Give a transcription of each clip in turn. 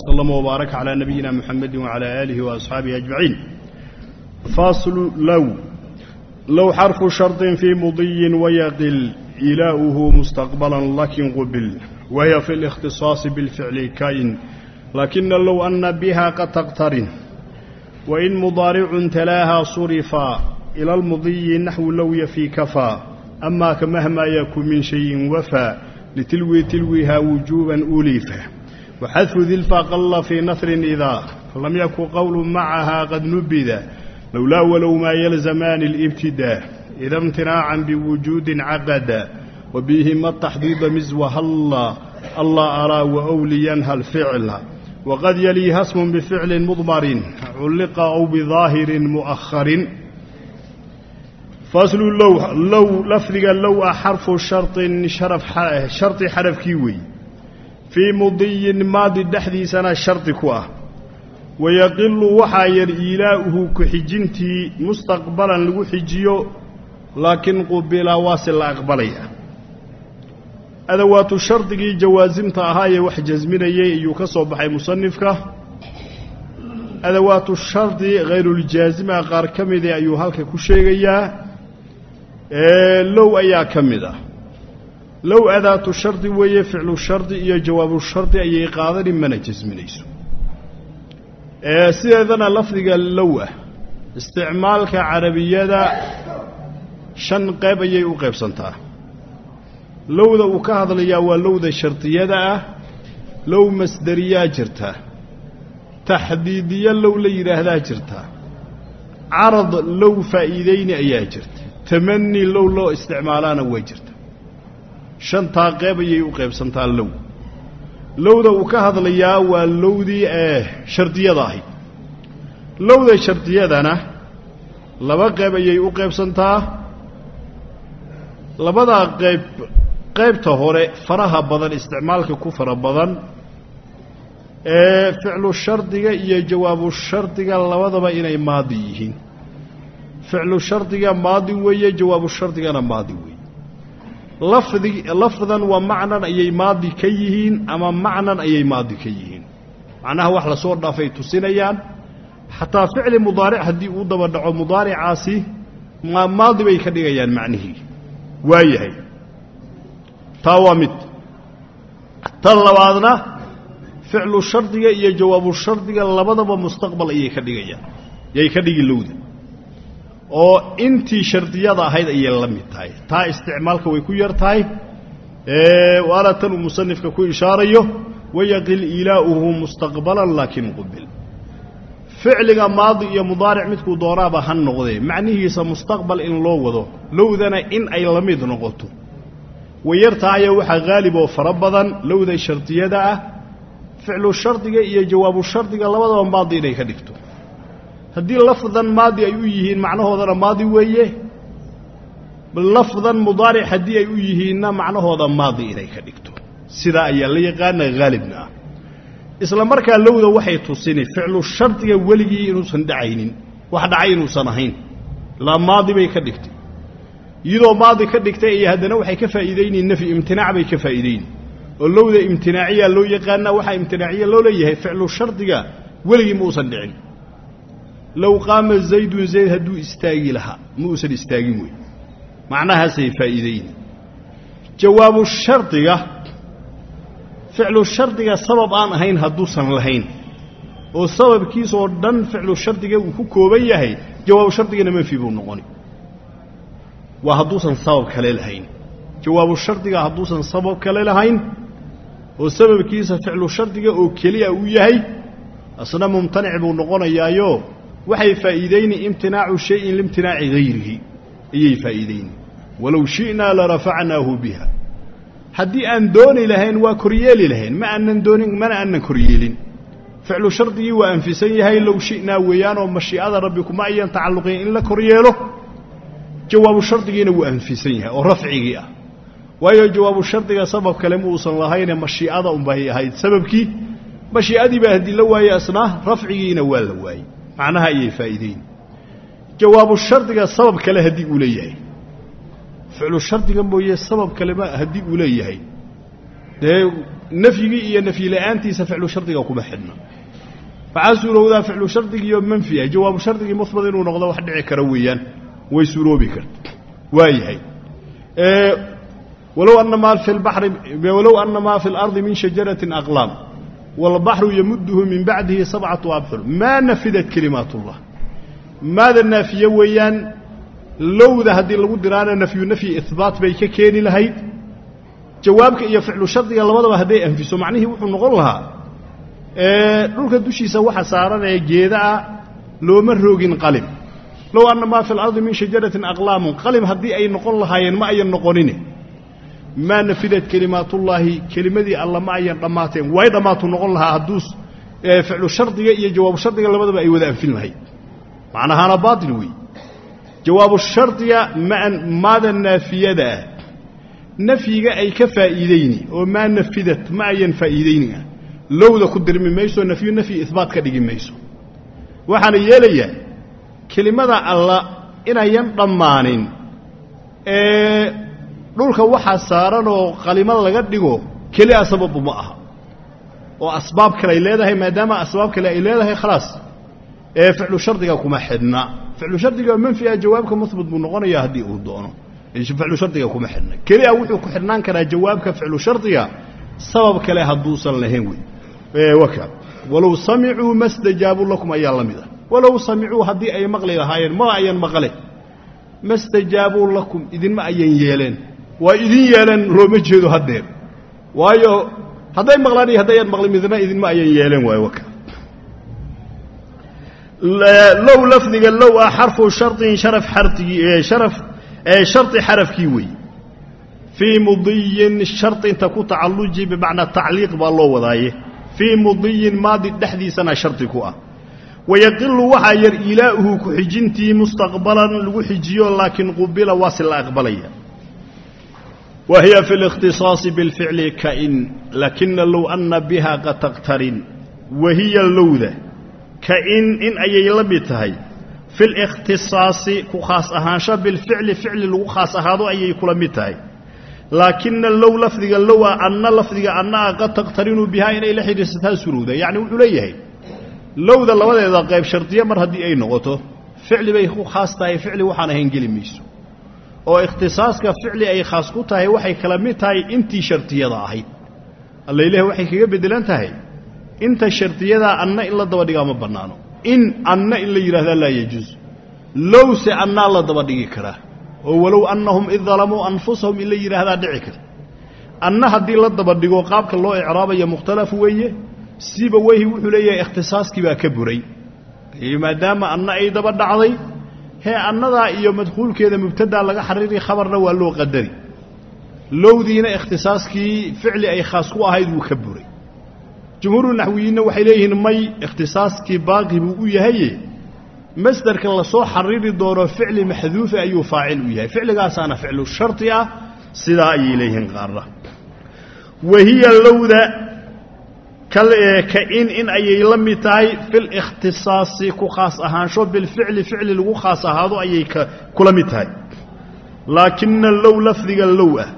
وسلم وبارك على نبينا محمد وعلى آله وأصحابه أجمعين فاصل لو لو حرف شرط في مضي ويقل إلاؤه مستقبلا لكن قبل وهي في الاختصاص بالفعل كائن لكن لو أن بها قد تقترن وإن مضارع تلاها صرفا إلى المضي نحو لو يفي كفى أما كمهما يكن من شيء وفى waxadfu dilfaqalla fii nasrin idaa falam yakun qowlu macahaa qad nubida lowlaa walow maa yalzamaani alibtidaa ida imtinaacan biwujuudin caqada wa bihima taxdiida miswahalla allah araa wa wliyanha alficla waqad yaliiha smun bificlin mudmarin culliqa ow bidaahirin mu'aharin faslu low lafdiga low a xarfu sharin shardi xarafkii weeye fii mudiyin maadi dhexdiisana shardi ku ah. Wayaqilu waxaa yar iilaa'uhu ku-xijintii mustaqbalan lagu xijiyo laakiin qubila waase la aqbalaya. Adawaatu shardigii jawaasimta ahaayee wax jasminayay ayuu ka soo baxay musanifka adawaatu shardi khayruuljaasima qaar ka mida ayuu halka ku sheegayaa. Low ayaa ka mid ah low adaatu shardi weeye ficlu shardi iyo jawaabu shardi ayay qaadani mana jasminayso sideedana lafdiga low ah isticmaalka carabiyada shan qayb ayay u qaybsantaa. Lowda uu ka hadlayaa waa lowda shardiyada ah low masderiyaa jirta. Taxdiidiyo low la yidhaahdaa jirta. Carad low faa'iideyni ayaa jirta. Tamani low loo isticmaalaana way jirta shantaa qeyb ayay u qaybsantaa low. Lowda uu ka hadlayaa waa lowdii ee shardiyada ahayd lowda shardiyadana laba qeyb ayay u qaybsantaa labadaa qayb qaybta hore faraha badan isticmaalka ku fara badan ee ficlu shardiga iyo jawaabu shardiga labadaba inay maadi yihiin. Ficlu shardiga maadi weeye jawaabu shardigana maadi weeye lafdi lafdan waa macnan ayay maadi ka yihiin ama macnan ayay maadi ka yihiin. Macnaha wax la soo dhaafay tusinayaan. Xataa ficli mudaaric haddii uu daba dhaco mudaaricaasi maadi bay ka dhigayaan macnihii. Waayahay. Taa waa mid. Tan labaadna ficlu shardiga iyo jawaabu shardiga labadaba mustaqbal ayay ka dhigayaan. Yay ka dhigi lowda oo intii shardiyada ahayd ayay la mid tahay. Taa isticmaalka way ku yar tahay. Waana tan uu musanifka ku ishaarayo wayaqil ilaa'uhu mustaqbalan laakin qubil. Ficliga maadi iyo mudaaric midkuu doonaaba ha noqdee. Macnihiisa mustaqbal in loo wado lowdana in ay la mid noqoto. Way yar tahayo waxaa haalib oo fara badan lowda shardiyada ah. Ficlu shardiga iyo jawaabu shardiga labadaba maadi inay ka dhigto haddii lafdan maadi ay u yihiin macnahoodana maadi weeye. Lafdan mudaaric haddii ay u yihiinna macnahooda maadi inay ka dhigto. Sidaa ayaa la yaqaana haalibna ah isla markaa lowda waxay tusini ficlu shardiga weligii inuusan dhacaynin wax dhacay inuusan ahayn. Ilaa maadi bay ka dhigtay. Iyadoo maadi ka dhigtay iyo haddana waxay ka faa'iidaynayin nafyi imtinaac bay ka faa'iidayni oo lowda imtinaaciya loo yaqaanaa waxaa imtinaaciya loo leeyahay ficlu shardiga weligii ma uusan dhicin low qaama zaydun zayd hadduu istaagi lahaa ma uusan istaagin wey macnahaasay faa'iidayni jawaabu shardiga ficlu shardiga sabab aan ahayn hadduusan lahayn oo sababkiisoo dhan ficlu shardiga uu ku kooban yahay jawaabu shardigana manfi buu noqoni waa hadduusan sabab kale lahayn jawaabu shardiga hadduusan sabab kale lahayn oo sababkiisa ficlu shardiga oo keliya uu yahay asna mumtanic buu noqonayaayo waxay faa'iidayni imtinaacu shayin liimtinaaci hayrihi ayay faa'iidayni. Walow shi'naa larafacnaahu biha. Haddii aan dooni lahayn waa koryeeli lahayn. Ma aanan doonin mana aanan koryeelin. Ficlu shardigii waa anfisan yahay low shi'naa weeyaanoo mashii'ada rabbi kuma ayan tacalluqin in la koryeelo. Jawaabu shardigiina wuu anfisan yahay oo rafcigii ah. Waayo jawaabu shardiga sabab kale ma uusan lahayne mashii'ada unbay ahayd sababkii. Mashii'adii baa haddii la waayey asnaa rafcigiina waa la waayey macnaha ayay faa'iideyn. Jawaabu shardiga sabab kale haddii uu leeyahay. Ficlu shardiga mooye sabab kalema haddii uu leeyahay. Dee nafyigii iyo nafyi la'aantiisa ficlu shardiga kuma xidhna. Waxaa suurowdaa ficlu shardigiiyo manfi ah. Jawaabu shardigii muhbat inuu noqdo wax dhici kara weeyaan. Way suuroobi karta. Waayahay walow ana maa fi lbari walow ana maa fi اlardi min shajaratin aqlaam wاlbaxru yamudhu min bacdihi sabcatu abxur maa nafidat kelimaat ullah maada naafiye weeyaan lowda haddii lagu diraana nafyu nafyi ihbaat bay ka keeni lahayd jawaabka iyo ficlu shardiga labadaba hadday anfiso macnihii wuxuu noqon lahaa dhulka dushiisa waxa saaran ee geedaa looma roogin qalin low anna maa في اlardi min shajaratin aqlaamun qalin haddii ay noqon lahaayeen ma ayan noqonine maa nafidat kelimaatullaahi kelimadii alla ma ayan dhammaateen way dhammaatu noqon lahaa hadduu ficlu shardiga iyo jawaabu shardiga labadaba ay wada anfin lahayd. Macnahaana baatil weeye jawaabu shardiga maada naafiyada ah. Nafyiga ay ka faa'iidayni oo maa nafidat ma ayan faa'iidayni ah. Lowda ku dirmi mayso nafyu nafyi ihbaat ka dhigi mayso. Waxaana yeelayaa kelimada alla inayan dhammaanin ee dhulka waxaa saaranoo qalimo laga dhigo kelia sababu ma aha. Oo asbaab kale ay leedahay maadaama asbaab kale ay leedahay khalaas. Ee ficlu shardiga kuma xidhna. Ficlu shardiga manfi ah jawaabka muhbat buu noqonayaa haddii uu doono. Ficlu shardiga kuma xidhna. Kelia wuxuu ku xidhnaan karaa jawaabka ficlu shardiga sabab kale hadduusan lahayn wey waka walow samicuu ma stajaabuu lakum ayaa la mid ah. Walow samicuu haddii ay maqli lahaayeen ma ayan maqle. Ma stajaabuu lakum idinma ayan yeeleen waa idin yeeleen looma jeedo haddeer. Waayo hadday maqlaan iyo haddayan maqli midna idinma ayan yeeleen waayo waka low lafdiga low ah xarfu sharin sharaf xartigii sharaf shardi xarafkii weeye fii mudiyin shardinta ku tacalluji bimacnaa tacliiq baa loo wadaaye. Fii mudiyin maadi dhexdiisana shardi ku ah. Wayaqilu waxaa yar ilaa'uhu ku-xijintii mustaqbalan lagu xijiyo laakiin qubila waa si la aqbalaya wa hiya fi اlikhtisaasi biاlficli ka in lakina low anna biha qad taqtarin wahiya lowda ka in in ayay la mid tahay fi likhtisaasi ku khaas ahaansho bilficli ficli lagu khaas ahaado ayay kula mid tahay laakina low lafdiga lowa anna lafdiga annaa qad taqtarinu bihaa inay la xidhiirsataa surowda yacni wuxuu leeyahay lowda labadeeda qayb shardiya mar haddii ay noqoto ficli ku khaas tahay ficli waxaan ahayn geli mayso oo ikhtisaaska ficli ay khaas ku tahay waxay kala mid tahay intii shardiyada ahayd. Alla waxay kaga beddelan tahay inta shardiyadaa anna in la daba dhigaa ma bannaano. In anna in la yidhahdaa laa yajuus lowse annaa la daba dhigi karaa oo walow annahum id dalamuu anfusahum in la yidhaahdaa dhici karta anna haddii la daba dhigo qaabka loo icraabaya mukhtalaf weeye siba weyhi wuxuu leeyahay ikhtisaaskii baa ka buray. Maadaama anna ay daba dhacday hee annadaa iyo madkhuulkeeda mubtadaa laga xariiri khabarna waa loo qadari. Lowdiina ikhtisaaskii ficli ay khaas ku ahayd wuu ka buray. Jumhuuru naxwiyiinna waxay leeyihiin may ikhtisaaskii baaqi buu u yahaye? Masderka la soo xariri doono ficli maxduufa ayuu faacil u yahay. Ficligaasaana ficlu shardi ah sidaa ayay leeyihiin qaarna. Wa hiya lowda kain in ayay la mid tahay filikhtisaasi ku khaas ahaansho bilficli ficli lagu khaas ahaado ayay kula mid tahay. Laakina low lafdiga low ah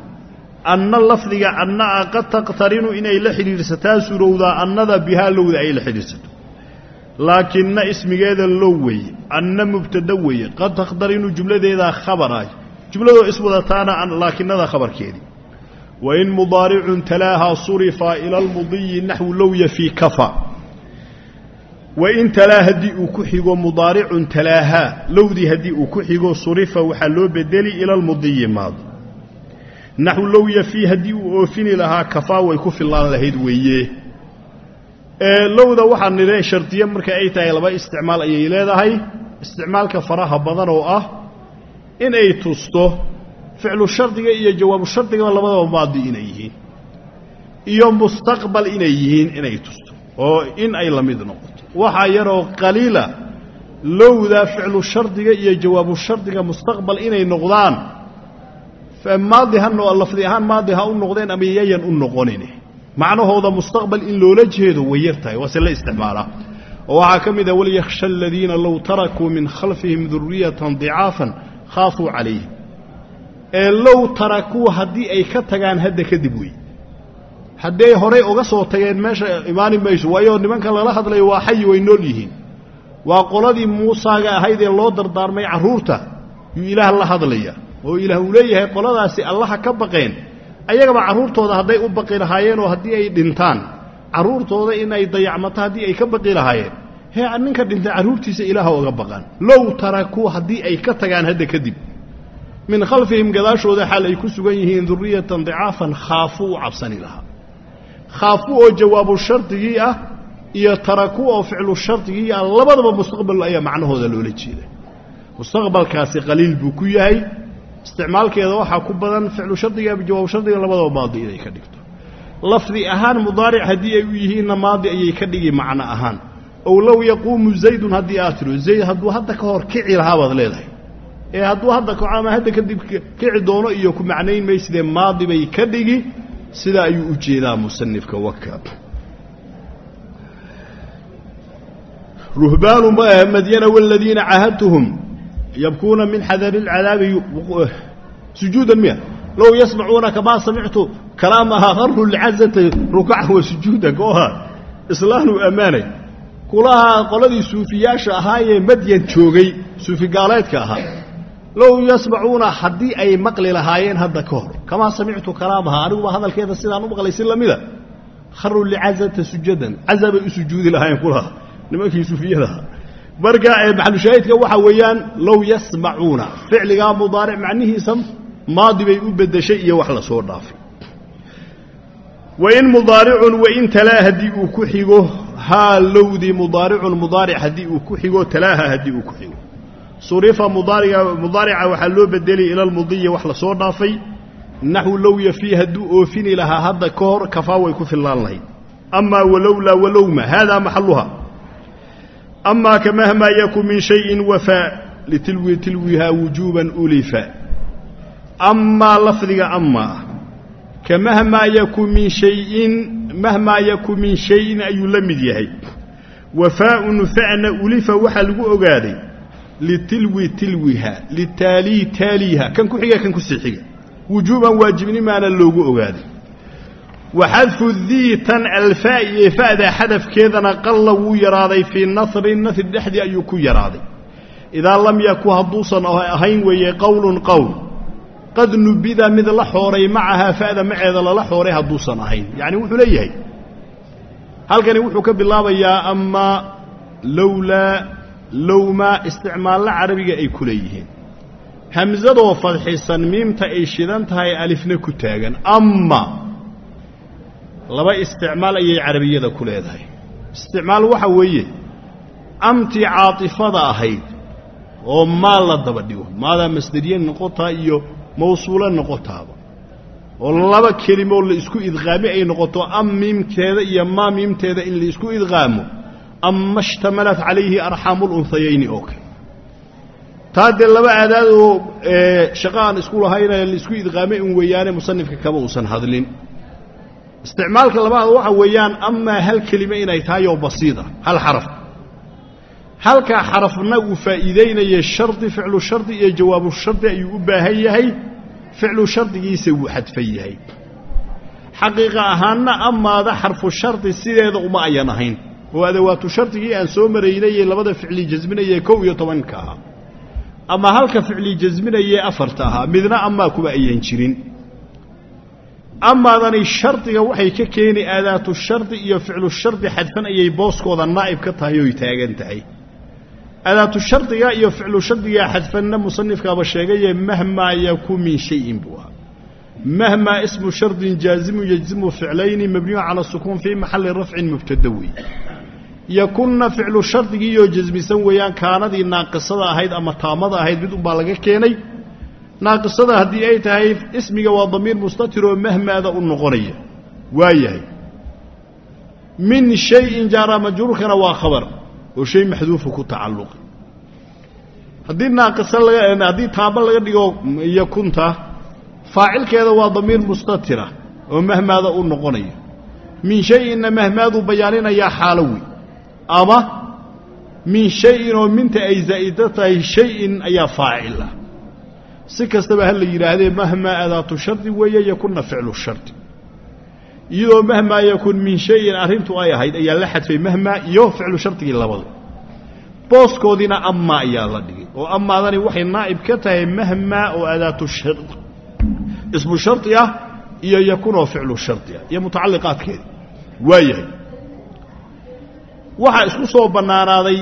anna lafdiga anna a qad taqtarinu inay la xidhiirsataa surowdaa annada bihaa lowda ay la xidhiirsato laakina ismigeeda low weeye anna mubtada weeye qad taqtarinu jumladeedaa khabaraay jumladoo iswadataana laakinada khabarkeedii wain mudaaricun talaahaa surifa ila almudiyi naxwu low yafii kafa wain talaa haddii uu ku xigo mudaaricun talaahaa lowdii haddii uu ku xigo surifa waxaa loo bedeli ila almudiyi maadi naxwu low yafii haddii uu oofini lahaa kafaa way ku fillaan lahayd weeye lowda waxaa nidhe shardiye marka ay tahay laba isticmaal ayay leedahay isticmaalka faraha badan oo ah inay tusto ficlu shardiga iyo jawaabu shardigaba labadaba maadi inay yihiin. Iyo mustaqbal inay yihiin inay tusto oo in ay la mid noqoto. Waxaa yaroo qaliila lowda ficlu shardiga iyo jawaabu shardiga mustaqbal inay noqdaan maadi ha lafdi ahaan maadi ha u noqdeen ama yayan u noqonin macnahooda mustaqbal in loola jeedo way yar tahay waa se la isticmaalaa oo waxaa ka mid ah walyakhsha aladiina low tarakuu min khalfihim duriyatan dicaafan khaafuu calayhim ee low tarakuu haddii ay ka tagaan hadda kadib wey hadday horay uga soo tageen meesha imaani mayso waayo nimanka lala hadlayo waa xayi way nool yihiin. Waa qoladii muusaaga ahayd ee loo dardaarmay carruurta yuu ilaah la hadlaya. Oo ilaah uu leeyahay qoladaasi allaha ka baqeen ayagaba carruurtooda hadday u baqi lahaayeen oo haddii ay dhintaan carruurtooda in ay dayacmato haddii ay ka baqi lahaayeen. Hee ninka dhintay carruurtiisa ilaaha oga baqaan. Low tarakuu haddii ay ka tagaan hadda kadib min khalfihim gadaashooda xaal ay ku sugan yihiin duriyatan dicaafan khaafuu u cabsani lahaa. Khaafu oo jawaabu shardigii ah iyo taraku oo ficlu shardigii ah labadaba mustaqbal ayaa macnahooda loola jeeda mustaqbalkaasi qaliil buu ku yahay. Isticmaalkeeda waxaa ku badan ficlu shardiga jawaabu shardiga labadaba maadi inay ka dhigto. Lafdi ahaan mudaaric haddii ay u yihiinna maadi ayay ka dhigi macno ahaan. Ow low yaquumu zaydun haddii aad tiro zayd hadduu hadda ka hor kici lahaa baad leedahay ee hadduu hadda kaco hadda kadib kici doono iyo ku macnayn maysidee maadi bay ka dhigi sidaa ayuu u jeedaa musanifka waka ruhbaanu madyana waladiina cahadtuhum yabkuuna min xadari اlcadaabi sujuudan miya. Low yasmacuuna kamaa samictu kalaamaha qarru lcazata rukacan wa sujuuda kooha islaanuu ammaanay kulahaa qoladii suufiyaasha ahaayee madyan joogay suufi gaaleedka ahaa low yasmacuuna haddii ay maqli lahaayeen hadda ka hor. Kamaa samictu kalaamaha aniguba hadalkeeda sidaan u maqlay si lamida. Kharuu licazata sujadan caza bay u sujuudi lahaayeen kulaha nimankii suufiyadaha marka maxalushaahidka waxaa weeyaan low yasmacuuna ficligaa mudaaric macnihiisa maadi bay u bedeshay iyo wax la soo dhaafay. Wain mudaaricun wain talaa haddii uu ku xigo haa lowdii mudaaricun mudaaric haddii uu ku xigo talaaha haddii uu ku xigo surifa mudaarica waxaa loo bedelay ila lmudiyi wax la soo dhaafay. Naxwu low yafii hadduu oofini lahaa hadda ka hor kafaa way ku fillaan lahayd. Amaa walowlaa walowma haadaa maxaluha amaa kamahmaa yaku min shayin wafaa litilwi tilwihaa wujuuban ulifa amaa lafdiga amaa kamahmaa yaku min shayin mahmaa yaku min shayin ayuu la mid yahay. Wafaaun fa'na ulifa waxaa lagu ogaaday litilwi tilwiha litaalii taaliiha kan ku xiga kan ku sii xiga wujuuban waajibnimaana loogu ogaaday waxadfu dii tan alfaa'i ee fa'da xadafkeedana qalla wuu yaraaday fii nasrin nasri dhexdii ayuu ku yaraaday idaa lam yaku hadduusan ahayn weeye qowlun qowl qad nubida mid la xooray macahaa fa'da maceeda lala xooray hadduusan ahayn yacni wuxuu leeyahay halkani wuxuu ka bilaabayaa amaa lowlaa lowmaa isticmaallo carabiga ay ku leeyihiin hamsadoo fadxisan miimta ay shidan tahay alifna ku taagan. Ama laba isticmaal ayay carabiyada ku leedahay. Isticmaal waxa weeye amtii caatifada ahayd oo maal la daba dhigo. Maadaa masderiye noqotaa iyo mawsuulo noqotaaba. Oo laba kelimo la isku idqaami ay noqoto am miimteeda iyo maa miimteeda in la isku idqaamo ama ishtamalat calayhi arxaamu lunhayayni oo kale taa dee laba aadaad oo shaqo aan isku lahayna la isku idqaamay un weeyaane musanifka kaba uusan hadlin isticmaalka labaad waxa weeyaan amaa hal kelime inay tahay oo basiida hal xaraf halkaa xarafna uu faa'iidaynaya shardi ficlu shardi iyo jawaabu shardi ayuu u baahan yahay ficlu shardigiisa wuu xadfan yahay xaqiiqa ahaanna amaada xarfu shardi sideeda uma ayan ahayn oo adawaatu shardigii aan soo maraynayee labada ficli jasminayee kow iyo tobanka. Ahaa ama halka ficli jasminayee afarta ahaa midna amaa kuba ayan jirin. Amaadani shardiga waxay ka keeni aadaatu shardi iyo ficlu shardi xadfan ayay booskooda naa'ib ka tahay oy taagan tahay. Aadaatu shardiga iyo ficlu shardigaa xadfanna musanifkaaba sheegaye mahmaa yaku min shayin buu ahaa. Mahmaa ismu shardin jaazimu yajzimu ficlayni mabniyu cala sukuun fii maxalli rafcin mubtada wey yakunna ficlu shardigiioo jasmisan weeyaan kaanadii naaqisada ahayd ama taamada ahayd mid unbaa laga keenay. Naaqisada haddii ay tahay ismiga waa damiir mustatiroo mahmaada u noqonaya. Waa yahay. Min shayin jaara majruurkana waa khabar oo shay maxduufa ku tacalluqa haddii naaqisa laga haddii taaba laga dhigo yakunta faacilkeeda waa damiir mustatira oo mahmaada u noqonaya. Min shayinna mahmaaduu bayaaninayaa xaalo wey ama min shayin oo minta ay zaa'ido tahay shayin ayaa faacil ah. Si kastaba ha la yidhaahdee mahmaa adaatu shardi weeye yakunna ficlu shardi. Iyadoo mahmaa yakun min shayin arrintu ay ahayd ayaa la xadfay mahmaa iyo ficlu shardigii labadu booskoodiina amaa ayaa la dhigay. Oo amaadani waxay naa'ib ka tahay mahmaa oo adaatu shar ismu shardi ah iyo yakunoo ficlu shardi ah iyo mutacalliqaadkeeda waayahay waxaa isku soo bannaanaaday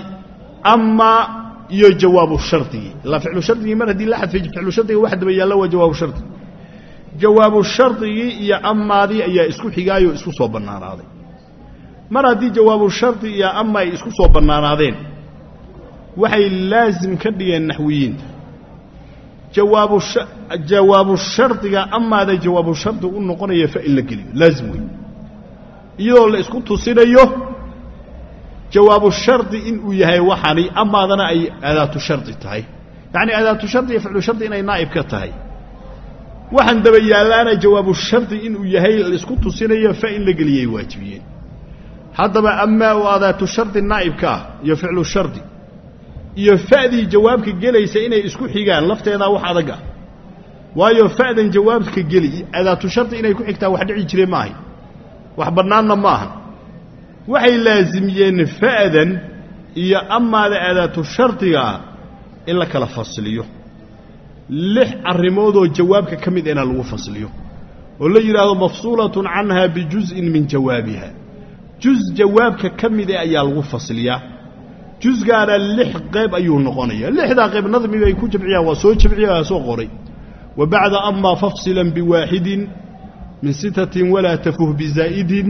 amaa iyo jawaabu shardigii ilaa ficlu shardigii mar haddii la xadfay ficlu shardiga wax daba yaalla waa jawaabu shardi jawaabu shardigii iyo amaadii ayaa isku xigaayoo isku soo bannaanaaday. Mar haddii jawaabu shardi iyo ama ay isku soo bannaanaadeen waxay laasim ka dhigeen naxwiyiinta. Jawaabu jawaabu shardiga amaada jawaabu shardi u noqonaya fa in la geliyo laazim wey iyadoo la isku tusinayo jawaabu shardi inuu yahay waxani amaadana ay adaatu shardi tahay. Yacni adaatu shardi iyo ficlu shardi inay naa'ib ka tahay. Waxaan daba yaallaana jawaabu shardi inuu yahay la isku tusinayo fa in la geliyay waajibiyeen haddaba amaa oo adaatu shardi naa'ibka ah iyo ficlu shardi iyo fa'dii jawaabka gelaysa inay isku xigaan lafteedaa wax adag ah. Waayo fa'dan jawaabka geli adaatu shardi inay ku xigtaa wax dhici jire maahay wax bannaanna ma ahan waxay laasimiyeen fa'dan iyo amaada adaatu shardiga ah in la kala fasliyo. Lix arrimoodoo jawaabka ka mid ina lagu fasliyo. Oo la yidhaahdo mafsuulatun canha bijuz'in min jawaabiha. Juz jawaabka ka mide ayaa lagu fasliyaa. Jusgaana lix qayb ayuu noqonaya lixdaa qayb nadmi bay ku jamciyaan waa soo jamciya waa soo qoray. Wa bacda amaa fafsilan biwaaxidin min sitatin walaa tafuh bizaa'idin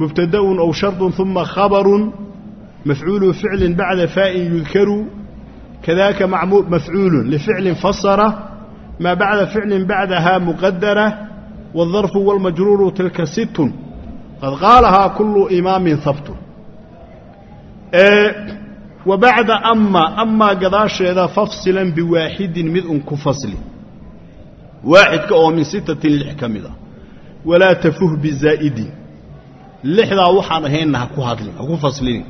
mubtada'un aw shardun uma khabarun mafcuulu ficlin bacda faa'in yudkaru kadaaka mafcuulun lificlin fasara maa bacda ficlin bacdaha muqadara wاldarfu wاlmajruuru tilka sittun qad qaalahaa kulu imaamin habtun wa bacda ama amaa gadaasheeda fafsilan biwaaxidin mid un ku fasli waaxidka oo min sittatin lix ka mid a walaa tafuh bizaa'idin lixdaa waxaan ahaynna ha ku hadlin ha ku faslinin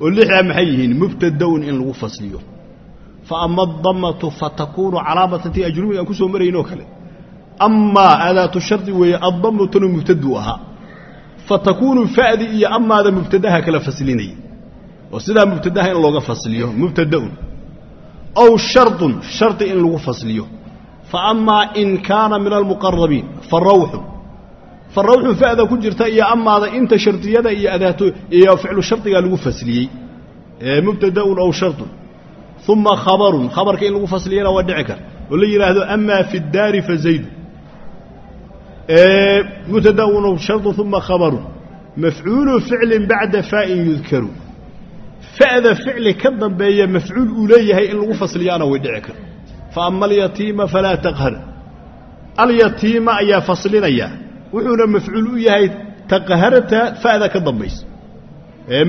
oo lixdaa maxay yihiin? Mubtada'un in lagu fasliyo. Fa ama adamatu fatakuunu calaamatan tii ajrumiga aan ku soo maraynoo kale. Amaa aadaatu shardi weeye addamatuna mubtaduu ahaa. Fatakuunu fa'di iyo amaada mubtadaha kala faslinaya. Oo sidaa mubtadaha in looga fasliyo mubtada'un aw shardun shardi in lagu fasliyo. Fa amaa in kaana min almuqarabiin fa rawxu fa rawxu fa'da ku jirta iyo amaada inta shardiyada iyo adaato iyo ficlu shardigaa lagu fasliyey. Mubtada'un aw shardun. Uma khabarun. Khabarka in lagu fasliyana waa dhici kar. Oo la yidhaahdo amaa fi اdaari fa zaydu mubtada'un aw shardun uma khabarun. Mafcuulu ficlin bacda faa'in yudkaru fa'da ficli ka dambeeya mafcuul uu leeyahay in lagu fasliyaana way dhici kar. Fa ama alyatiima falaa taqhar. Alyatiima ayaa faslinaya wuxuuna mafcuul u yahay taqharta fa'da ka dambaysa.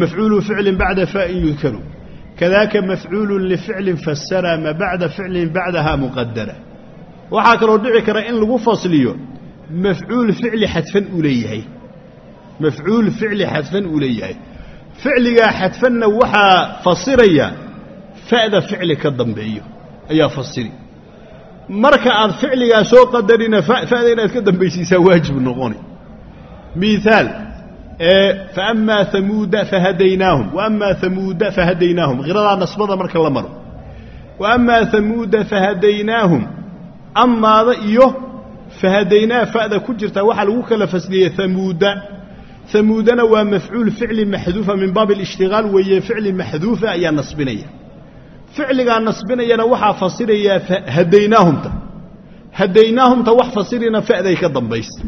Mafcuulu ficlin bacda faa'in yudkaru. Kadaaka mafcuulu lificlin fasara ma bacda ficlin bacdaha muqadara waxaa kaloo dhici kara in lagu fasliyo mafcuul ficli xadfan uu leeyahay. Mafcuul ficli xadfan uu leeyahay. Ficligaa xadfanna waxaa fasiraya fa'da ficli ka dambeeyo. Ayaa fasiri marka aad ficligaa soo qadarina fa'da inaad ka dambaysiisaa waajib noqoni miaal faama amuuda fahadaynaahum waama amuuda fahadaynaahum qiradaa nasbada marka la maro wa amaa amuuda fahadaynaahum amaada iyo fahadaynaa fa'da ku jirta waxaa lagu kala fasliyey amuuda amuudana waa mafcuul ficli maxduufa min baab alishtigaal weeye ficli maxduufa ayaa nasbinaya ficligaa nasbinayana waxaa fasirayaa hadaynaahumta. Hadaynaahumta wax fasirina fa'day ka dambaysa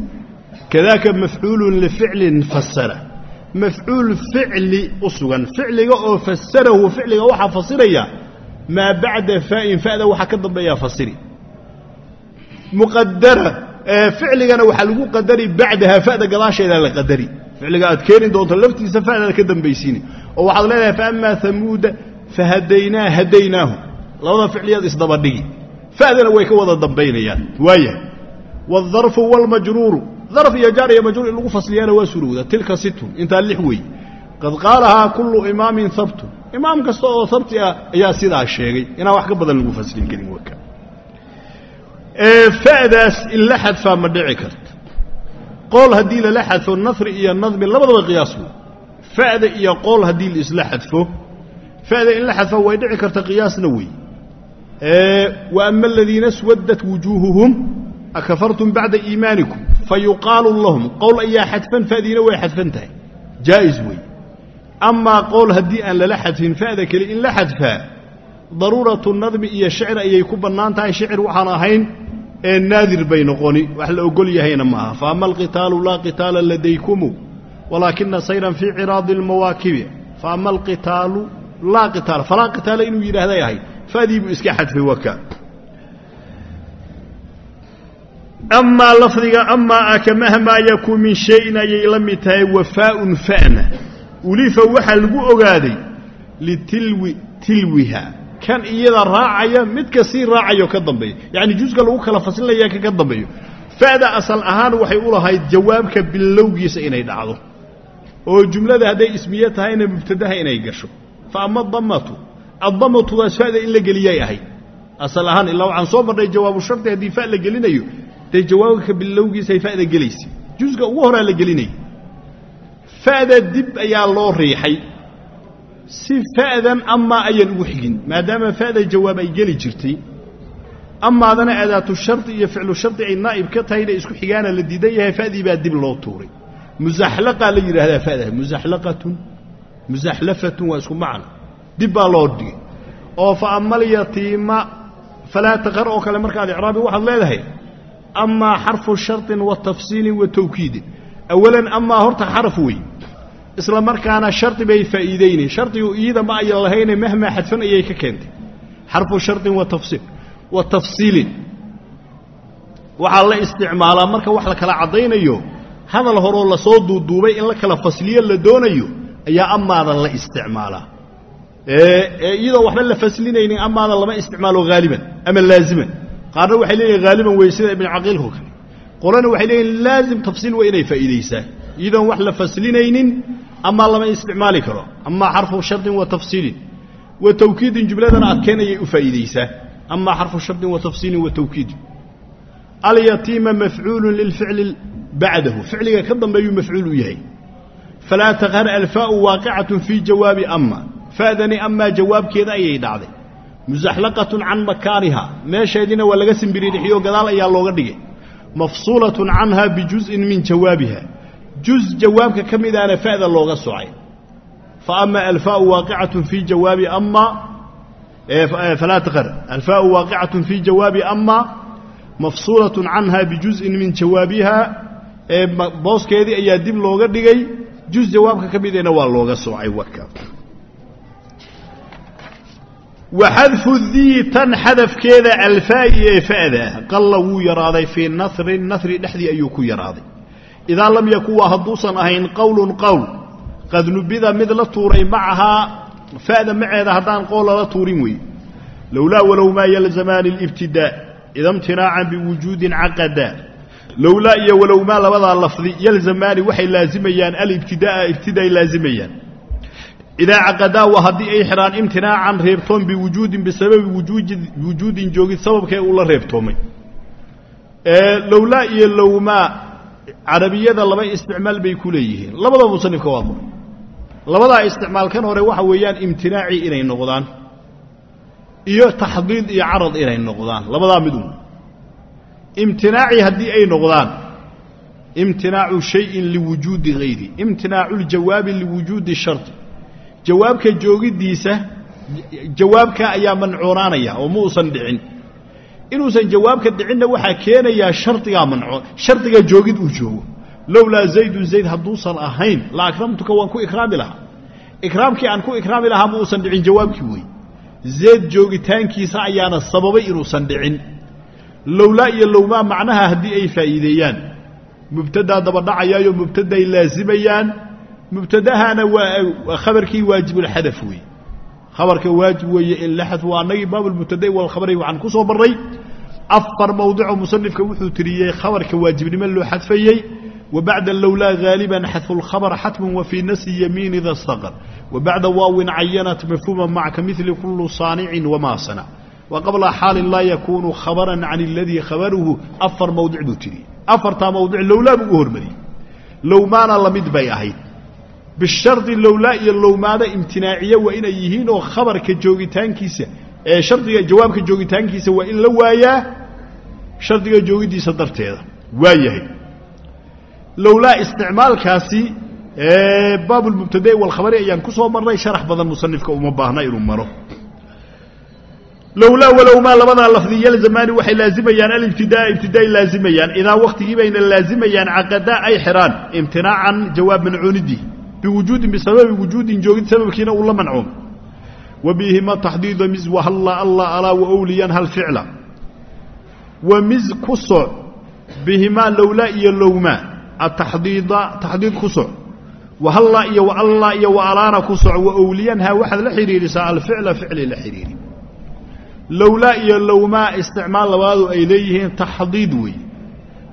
kadaaka mafcuulun lificlin fasara mafcuul ficli u sugan. Ficliga oo fasarahu ficliga waxaa fasiraya maa bacda faa'in fa'da waxaa ka dambeeyaa fasiri. Muqadara ficligana waxaa lagu qadari bacdaha fa'da gadaasheeda la qadari. Ficliga aad keeni doonto laftiisa fa'daad ka dambaysiini. Oo waxaad leedahay faamaa hamuuda fahadaynaa hadaynaahum labada ficliyaad isdabadhigi fa'dana way ka wada dambaynayaan waayahay wاldarfu wاlmajruuru darf iyo jaar iyo majruur in lagu fasliyana waa surowda tilka situn intaa lix weeye qad qaalahaa kullu imaamin habtun imaam kasta oo habti ah ayaa sidaa sheegay inaan wax ka badan lagu faslin karin waka fa'daas in la xadfaa ma dhici karta qool haddii lala xadfo fa'da in la xadfo way dhici karta qiyaasna wey wa ama aladiina swaddat wujuuhuhum akafartum bacda iimaanikum fayuqaalu lahum qowl ayaa xadfan fa'diina way xadfan tahay jaa'is wey amaa qowl haddii aan lala xadfin fa'da kale in la xadfaa daruuratu nadmi iyo shicr ayay ku bannaan tahay shicir waxaan ahayn ee naadir bay noqoni wax la ogol yahayna ma aha faama alqitaalu laa qitaala ladaykumu walaakina sayran fii ciraadi almawaakibi faama alqitaalu laa qitaala falaa qitaala inuu yidhaahday ahay. Fa'dii buu iska xadfay waka amaa lafdiga amaa aka mahmaa yakun min shayin ayay la mid tahay wafaa'un fa'na. Ulifa waxaa lagu ogaaday litilwi tilwiha. Kan iyada raacaya midka sii raacayo ka dambeeya yacni juska lagu kala fasilaya ka ka dambeeyo. Fa'da asal ahaan waxay u lahayd jawaabka bilowgiisa inay dhacdo. Oo jumlada hadday ismiye tahayna mubtadaha inay gasho fa ama damatu addamatudaas fa'da in la geliyay ahayd asal ahaan ilaa waxaan soo marnay jawaabu shardi haddii fa la gelinayo dee jawaabka bilowgiisay fa'da gelaysa. Juska ugu horaa la gelinaya fa'da dib ayaa loo riixay. Si fa'dan amaa ayaan ugu xigin maadaama fa'da jawaab ay geli jirtay amaadana adaatu shardi iyo ficlu shardi ay naa'ib ka tahay inay isku xigaana la diidan yahay fa'dii baa dib loo tuuray. Musaxlaqaa la yidhaahdaa fa'da musaxlaqatun musaxlafatun waa isku macna dib baa loo dhigay oo fa amal yatiima falaa taqar oo kale markaad icraabi waxaad leedahay. Amaa xarfu shardin wa tafsiilin wa tawkiidin awalan amaa horta xaraf wey isla markaana shardi bay faa'iidaynayn shardigu iyada ma ayan lahayne mahmaa xadfan ayay ka keentay. Xarfu shardin wa tafsiil wa tafsiilin. Waxaa la isticmaalaa marka wax la kala caddaynayo hadal horoo la soo duuduubay in la kala fasliyo la doonayo ayaa amaadan la isticmaalaa iyadoo waxba la faslinaynin amaadan lama isticmaalo haaliban ama laaziman. Qaarna waxay leeyihiin haaliban wey sida ibnu caqiilko kale. Qolana waxay leeyihiin laazim tafsiil waa inay faa'iidaysaa iyadoon wax la faslinaynin amaa lama isticmaali karo. Amaa xarfu shardin wa tafsiilin. Wa tawkiidin jumladana adkeen ayay u faa'iidaysaa amaa xarfu shardin wa tafsiilin wa tawkiidin alyatiima mafcuulun lilficli bacdahu ficliga ka dambeeyuu mafcuul u yahay falaa taqhar alfaau waaqicatun fii jawaabi ama fa'dani amaa jawaabkeeda ayay dhacday musaxlaqatun can makaaniha meesheediina waa laga simbiriirixiyo gadaal ayaa looga dhigay mafsuulatun canha bijuz'in min jawaabiha juz jawaabka ka midaana fa'da looga socay fa ama alfaau waaqicatun fii jawaabi ama falaa taqhar alfaau waaqicatun fii jawaabi ama mafsuulatun canha bijuz'in min jawaabiha ee booskeedii ayaa dib looga dhigay juz jawaabka ka mideena waa looga soocay waka wa xadfu dii tan xadafkeeda alfaa'i ee fa'da qalla wuu yaraaday fii nasrin nasri dhexdii ayuu ku yaraaday. Idaa lam yakun waa hadduusan ahayn qowlun qowl qad nubida mid la tuuray macahaa fa'da maceeda haddaan qool lala tuurin weeye. Lowlaa walow maa yalzamaani alibtidaa ida imtinaacan biwujuudin caqada lowlaa iyo walow maa labadaa lafdi yalzamaani waxay laazimayaan alibtidaa'a ibtidaay laazimayaan. Idaa caqadaa waa haddii ay xidhaan imtinaacan reebtoon biwujuudin bisababi wujuudin joogid sababkee uu la reebtoomay. Lowlaa iyo lowmaa carabiyada laba isticmaal bay ku leeyihiin. Labada musanifka waa qoray labadaa isticmaalkan hore waxa weeyaan imtinaacii inay noqdaan iyo taxdiid iyo carad inay noqdaan. Labadaa mid un imtinaacii haddii ay noqdaan. Imtinaacu shayin liwujuudi hayri imtinaacu ljawaabi liwujuudi shardi jawaabka joogiddiisa jawaabka ayaa mancuunaanaya oo muusan dhicin. Inuusan jawaabka dhicinna waxaa keenayaa shardigaa mancuun shardiga joogid uu joogo. Lowlaa zaydun zayd hadduusan ahayn la akramtuka waan ku ikraami lahaa. Ikraamkii aan ku ikraami lahaa ma uusan dhicin jawaabkii wey zayd joogitaankiisa ayaana sababay inuusan dhicin lowlaa iyo lowmaa macnaha haddii ay faa'iideeyaan. Mubtadaa dabadhacayaayo mubtadaay laazimayaan mubtadahaana waa khabarkii waajibulxadaf weeye. Khabarka waajib weeye in la xadfo annagii baabulmubtada'i walkhabari waxaan ku soo marray. Afar mowdicoo musanifka wuxuu tiriyey khabarka waajibnimo loo xadfayey. Wa bacda lowlaa haaliban xadfu lkhabr xatmun wa fii nasi yamiini da staqar wa bacda waawin cayanat mafhuuma macka mili kullu saanicin wamaa sanac wa qabla xaalin laa yakuunu khabaran can aladii khabaruhu afar mowdic buu tiriyey afartaa mowdic lowlaa buu u hormariyey. Lowmaana la mid bay ahayd. Bishardi lowlaa iyo lowmaada imtinaaciye waa inay yihiin oo khabarka joogitaankiisa ee shardiga jawaabka joogitaankiisa waa in la waayaa shardiga joogiddiisa darteeda waa yahay. Lowlaa isticmaalkaasi baabulmubtada'i walkhabari ayaan ku soo marnay sharax badan musanifka uma baahna inuu maro lowlaa walowmaa labadaa lafdi yalzamaani waxay laazimayaan alibtidaa ibtidaai laazimayaan. Idaa waktigii bayna caqadaa ay xiraan imtinaacan jawaab mancuunidii biwujuudin bisababi wujuudin joogid sababkiina uu la mancuum wa bihima taxdiida mis wahalla alla alaa waowliyan hal ficla. Wa mis ku soc bihimaa lowlaa iyo lowmaa ataxdiida taxdiid ku soc wahalla iyo waalla iyo waalaana ku soc waowliyanhaa waxaad la xidhiidhisaa alficla ficli la xidhiidhi lowlaa iyo lowmaa isticmaal labaadu ay leeyihiin taxdiid weeye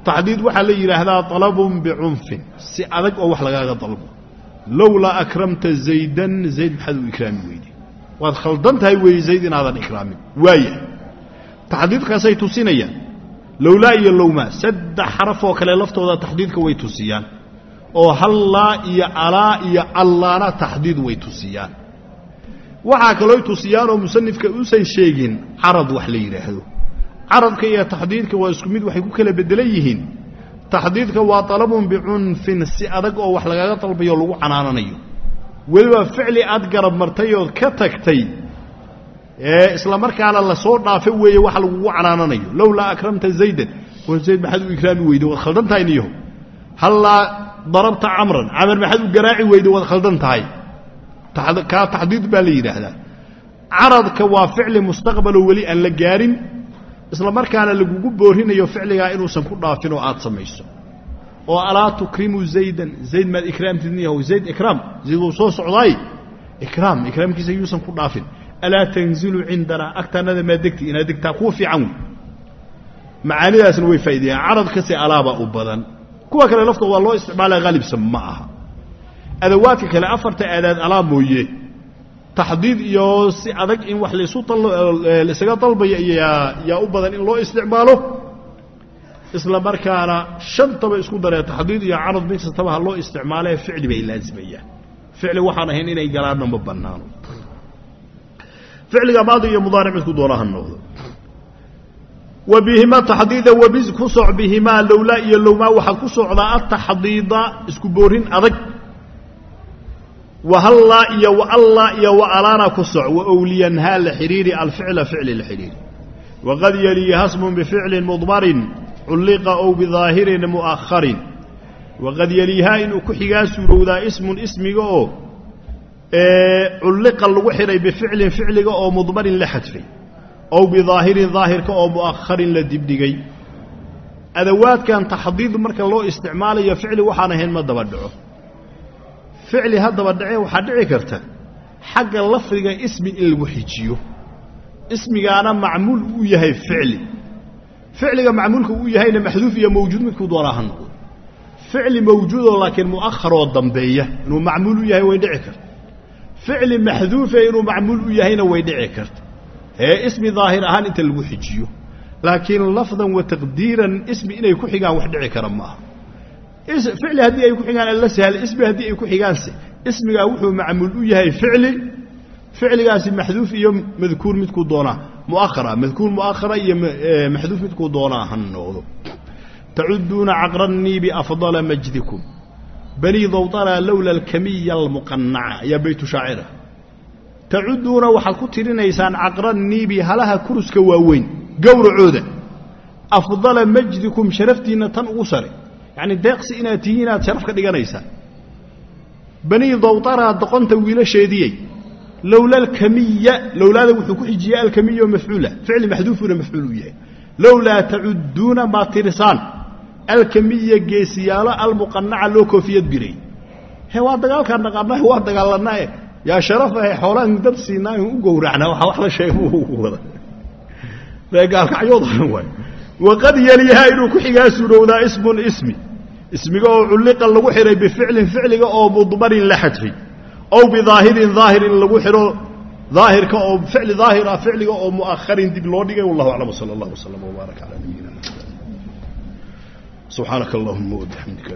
taxdiid waxaa la yidhaahdaa dalabun bicunfin si adag oo wax lagaaga dalbo. Lowlaa akramta zaydan zayd maxaad u ikraami weyde waad khaldan tahay weeye zayd inaadan ikraamin. Waaya taxdiidkaasay tusinayaan. Lowlaa iyo lowmaa saddex xaraf oo kale laftooda taxdiidka way tusiyaan. Oo hallaa iyo alaa iyo allaana taxdiid way tusiyaan waxaa kalooy tusiyaan oo musanifka uusan sheegin carad wax la yidhaahdo caradka iyo taxdiidka waa isku mid waxay ku kala bedelan yihiin. Taxdiidka waa dalabun bicunfin si adag oo wax lagaga dalbayo lagu canaananayo. Weliba ficli aad garab martay ood ka tagtay ee isla markaana la soo dhaafay weeye wax lagugu canaananayo. Lowlaa akramta zaydan zayd maxaad u ikraami weyde waad khaldan tahay niyaho hallaa darabta camran camar maxaad u garaaci weyde waad khaldan tahay kaa taxdiid baa la yidhaahdaa caradka waa ficli mustaqbaloo weli aan la gaarin isla markaana lagugu boorinayo ficligaa inuusan ku dhaafin oo aad samayso oo alaa tukrimu zaydan zayd maad ikraamtidn yahow zayd ikraam zayd soo socdaay ikraam ikraamkiisa yuusan ku dhaafin alaa tanzilu cindanaa agtaanada maa degti inaad degtaa kuwa fiican wey macaanidaasna way faa'ideeyaan caradkase alaabaa u badan kuwa kale laftooda waa loo isticmaalaa haalibsan ma aha adawaadka kale afarta aadaad alaa mooye. Taxdiid iyo si adag in wax laysu laisaga dalbaya yaa u badan in loo isticmaalo. Isla markaana shantaba isku daree taxdiid iyo carad mid kastaba ha loo isticmaalee ficli bay laazimayaan ficli waxaan ahayn inay galaanna ma bannaano. Ficliga maadi iyo mudaaric midku doona ha noqdo. Wa bihima taxdiida wabis ku soc bihimaa lowlaa iyo lowmaa waxaa ku socdaa ataxdiida isku boorin adag wahallaa iyo waallaa iyo waalaana ku soc waowliyanhaa la xidhiiri alficla ficli la xidhiiri waqad yaliiha smun bificlin mudmarin culliqa ow bidaahirin mu'aharin waqad yaliihaa inuu ku xigaa suurowdaa ismun ismiga oo culliqa lagu xidhay bificlin ficliga oo mudmarin la xadfay ow bidaahirin daahirka oo mu'aharin la dibdhigay adawaadkan taxdiid marka loo isticmaalayo ficli waxaan ahayn ma daba dhaco ficli haddaba dhacee waxaa dhici karta xagga lafdiga ismi in lagu xijiyo. Ismigaana macmuul uu yahay ficli. Ficliga macmuulka uu yahayna maxduuf iyo mawjuud midkuu doonaa ha noqdo. Ficli mawjuudoo laakiin mu'aharoo dambeeya inuu macmuul u yahay way dhici karta. Ficli maxduufe inuu macmuul u yahayna way dhici karta. Ee ismi daahir ahaan inta lagu xijiyo. Laakiin lafdan wa taqdiiran ismi inay ku xigaan wax dhici kara maaha ficli haddii ay ku xigaan alla sahal ismi haddii ay ku xigaanse ismigaa wuxuu macmuul u yahay ficli. Ficligaasi maxduuf iyo madkuur midkuu doonaa. Muahara madkuur muahara iyo maxduuf midkuu doonaa ha noqdo. Tacuduuna caqranii biafdala majdikum. Banii dawطana lowla alkamiya almuqanaca ayaa baytu shaacira. Tacuduuna waxaad ku tirinaysaan caqraniibi halaha kuruska waaweyn gowracooda. Afdala majdikum sharaftiinna tan ugu sare yacni deeqsi inaad tihiin inaad sharaf ka dhiganaysaan banii dawطana doqonta wiilasheediyey lowla alkamiya lowlaada wuxuu ku xijiyey alkamiya mafcuula. Ficli maxduufuna mafcuul u yahay. Lowlaa tacuduuna maad tirisaan alkamiya geesiyaalo almuqanaca loo koofiyad biray. He waa dagaalkaan naqaanahe waa dagaalanaae yaa sharafahe xoolaan dad siinaayo u gowracnaa waxa wax la sheega gaalkacyoodan waay. Waqad yalihaa inuu ku xigaa suurowdaa ismun ismi ismiga oo culliqa lagu xidhay bificlin ficliga oo mudmarin la xadfay ow bidaahirin daahir in lagu xidho daahirka oo ficli daahir ah ficliga oo mu'aharin dib loo dhigay wallahu aclam sala allah waslama wbaarak calaa nabiyina subxaanaka allahuma wabixamdika